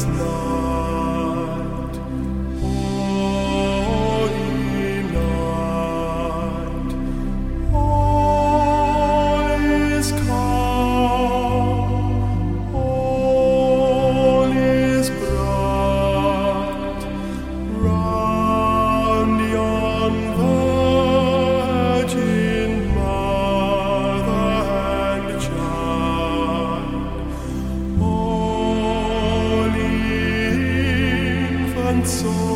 it's not. Tender.